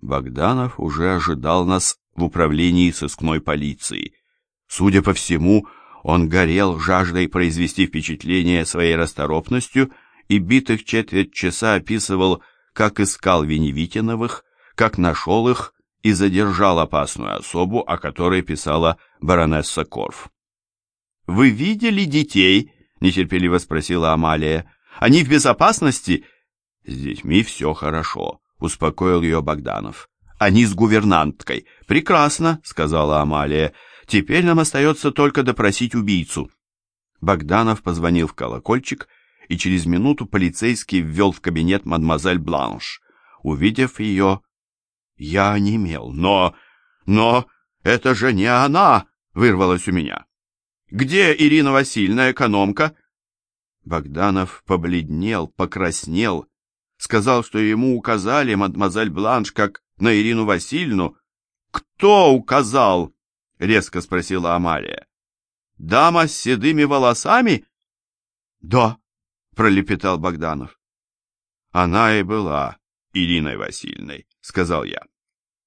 Богданов уже ожидал нас в управлении сыскной полиции. Судя по всему, он горел жаждой произвести впечатление своей расторопностью и битых четверть часа описывал, как искал Веневитиновых, как нашел их и задержал опасную особу, о которой писала баронесса Корф. «Вы видели детей?» — нетерпеливо спросила Амалия. «Они в безопасности?» «С детьми все хорошо», — успокоил ее Богданов. «Они с гувернанткой». «Прекрасно», — сказала Амалия. «Теперь нам остается только допросить убийцу». Богданов позвонил в колокольчик, и через минуту полицейский ввел в кабинет мадемуазель Бланш. Увидев ее, я онемел. «Но... но... это же не она!» — вырвалось у меня. «Где Ирина Васильевна, экономка?» Богданов побледнел, покраснел, сказал, что ему указали мадемуазель Бланш как на Ирину Васильевну. «Кто указал?» — резко спросила Амалия. «Дама с седыми волосами?» «Да», — пролепетал Богданов. «Она и была Ириной Васильевной», — сказал я.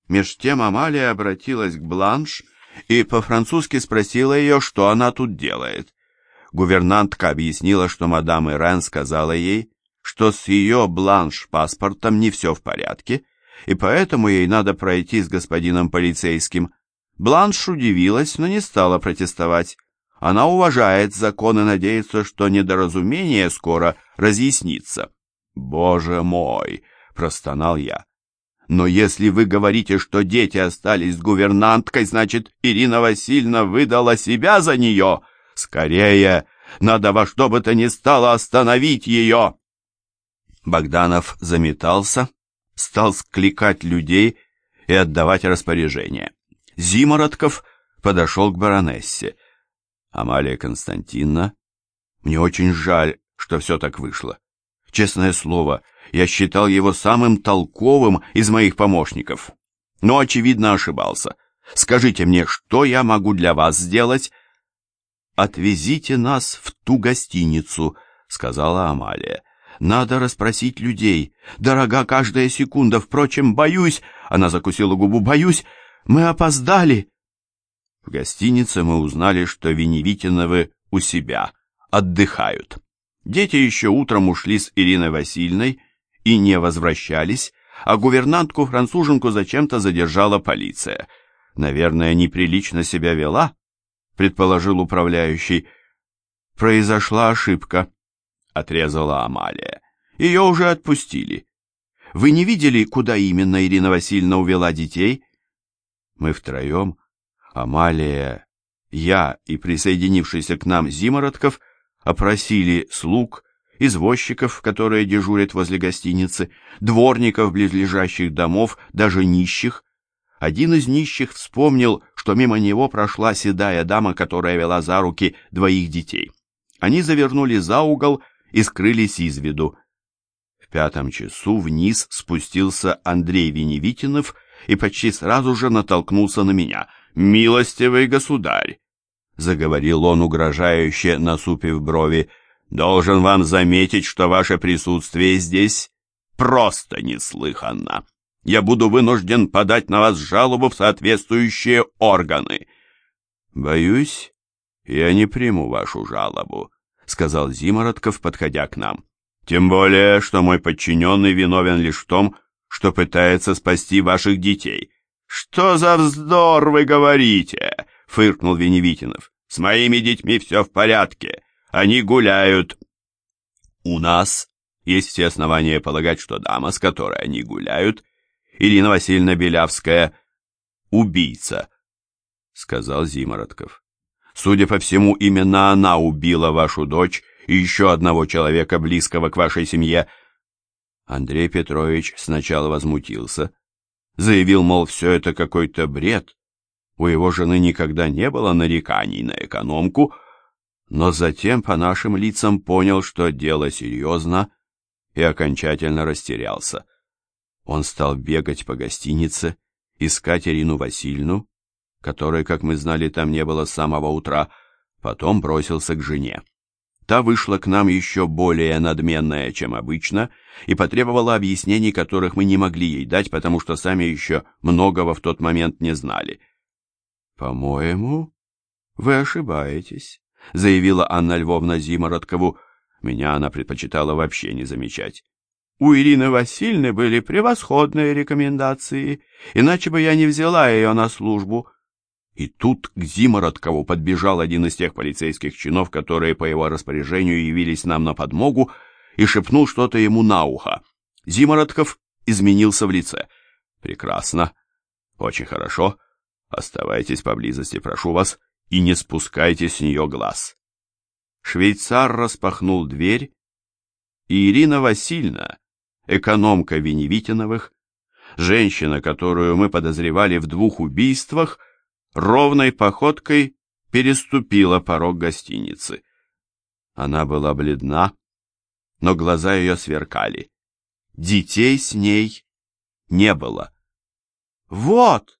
Меж тем Амалия обратилась к Бланш и по-французски спросила ее, что она тут делает. Гувернантка объяснила, что мадам Ирен сказала ей, что с ее бланш паспортом не все в порядке, и поэтому ей надо пройти с господином полицейским. Бланш удивилась, но не стала протестовать. Она уважает закон и надеется, что недоразумение скоро разъяснится. «Боже мой!» — простонал я. «Но если вы говорите, что дети остались с гувернанткой, значит, Ирина Васильевна выдала себя за нее. Скорее, надо во что бы то ни стало остановить ее!» Богданов заметался, стал скликать людей и отдавать распоряжения. Зимородков подошел к баронессе. Амалия Константиновна, мне очень жаль, что все так вышло. Честное слово, я считал его самым толковым из моих помощников. Но, очевидно, ошибался. Скажите мне, что я могу для вас сделать? «Отвезите нас в ту гостиницу», — сказала Амалия. Надо расспросить людей. Дорога каждая секунда. Впрочем, боюсь, она закусила губу, боюсь, мы опоздали. В гостинице мы узнали, что Веневитиновы у себя, отдыхают. Дети еще утром ушли с Ириной Васильевной и не возвращались, а гувернантку-француженку зачем-то задержала полиция. Наверное, неприлично себя вела, предположил управляющий. Произошла ошибка. — отрезала Амалия. «Ее уже отпустили. Вы не видели, куда именно Ирина Васильевна увела детей?» Мы втроем, Амалия, я и присоединившийся к нам Зимородков, опросили слуг, извозчиков, которые дежурят возле гостиницы, дворников близлежащих домов, даже нищих. Один из нищих вспомнил, что мимо него прошла седая дама, которая вела за руки двоих детей. Они завернули за угол и скрылись из виду. В пятом часу вниз спустился Андрей Веневитинов и почти сразу же натолкнулся на меня. «Милостивый государь!» — заговорил он угрожающе, насупив брови. «Должен вам заметить, что ваше присутствие здесь просто неслыханно. Я буду вынужден подать на вас жалобу в соответствующие органы». «Боюсь, я не приму вашу жалобу», сказал Зимородков, подходя к нам. Тем более, что мой подчиненный виновен лишь в том, что пытается спасти ваших детей. Что за вздор вы говорите? фыркнул Веневитинов. С моими детьми все в порядке. Они гуляют. У нас есть все основания полагать, что дама, с которой они гуляют, Ирина Васильевна Белявская, убийца, сказал Зимородков. Судя по всему, именно она убила вашу дочь и еще одного человека, близкого к вашей семье. Андрей Петрович сначала возмутился, заявил, мол, все это какой-то бред. У его жены никогда не было нареканий на экономку, но затем по нашим лицам понял, что дело серьезно, и окончательно растерялся. Он стал бегать по гостинице, искать Ирину Васильевну, которой, как мы знали, там не было с самого утра, потом бросился к жене. Та вышла к нам еще более надменная, чем обычно, и потребовала объяснений, которых мы не могли ей дать, потому что сами еще многого в тот момент не знали. «По-моему, вы ошибаетесь», — заявила Анна Львовна Зимородкову. Меня она предпочитала вообще не замечать. У Ирины Васильевны были превосходные рекомендации, иначе бы я не взяла ее на службу. И тут к Зимородкову подбежал один из тех полицейских чинов, которые по его распоряжению явились нам на подмогу, и шепнул что-то ему на ухо. Зимородков изменился в лице. «Прекрасно. Очень хорошо. Оставайтесь поблизости, прошу вас, и не спускайте с нее глаз». Швейцар распахнул дверь, и Ирина Васильевна, экономка Веневитиновых, женщина, которую мы подозревали в двух убийствах, ровной походкой переступила порог гостиницы. Она была бледна, но глаза ее сверкали. Детей с ней не было. «Вот!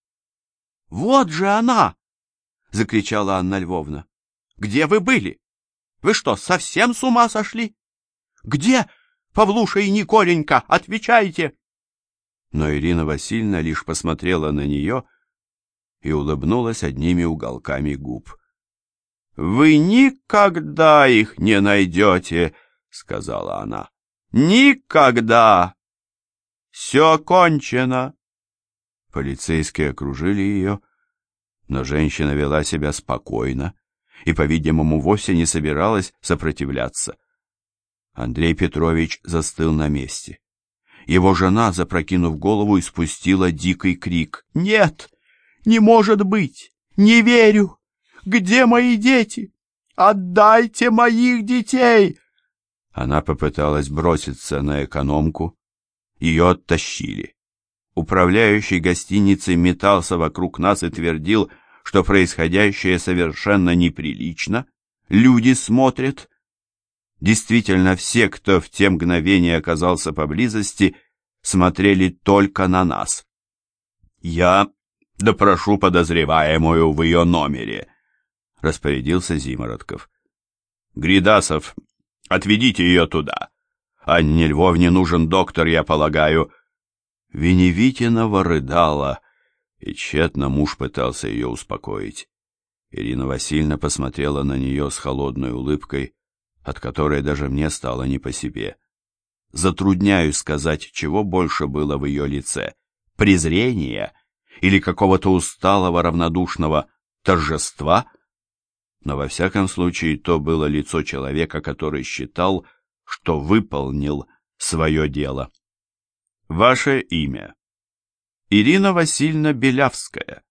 Вот же она!» — закричала Анна Львовна. «Где вы были? Вы что, совсем с ума сошли? Где Павлуша и Николенька? Отвечайте!» Но Ирина Васильевна лишь посмотрела на нее и улыбнулась одними уголками губ. «Вы никогда их не найдете!» — сказала она. «Никогда! Все кончено!» Полицейские окружили ее, но женщина вела себя спокойно и, по-видимому, вовсе не собиралась сопротивляться. Андрей Петрович застыл на месте. Его жена, запрокинув голову, испустила дикий крик. «Нет! Не может быть! Не верю! Где мои дети? Отдайте моих детей!» Она попыталась броситься на экономку. Ее оттащили. Управляющий гостиницей метался вокруг нас и твердил, что происходящее совершенно неприлично. Люди смотрят. Действительно, все, кто в те мгновения оказался поблизости, смотрели только на нас. Я допрошу подозреваемую в ее номере, распорядился Зимородков. Гридасов, отведите ее туда. Анне Львовне нужен доктор, я полагаю. Веневитинова рыдала, и тщетно муж пытался ее успокоить. Ирина Васильевна посмотрела на нее с холодной улыбкой, от которой даже мне стало не по себе. Затрудняюсь сказать, чего больше было в ее лице — презрения или какого-то усталого равнодушного торжества, но во всяком случае то было лицо человека, который считал, что выполнил свое дело. Ваше имя? Ирина Васильевна Белявская.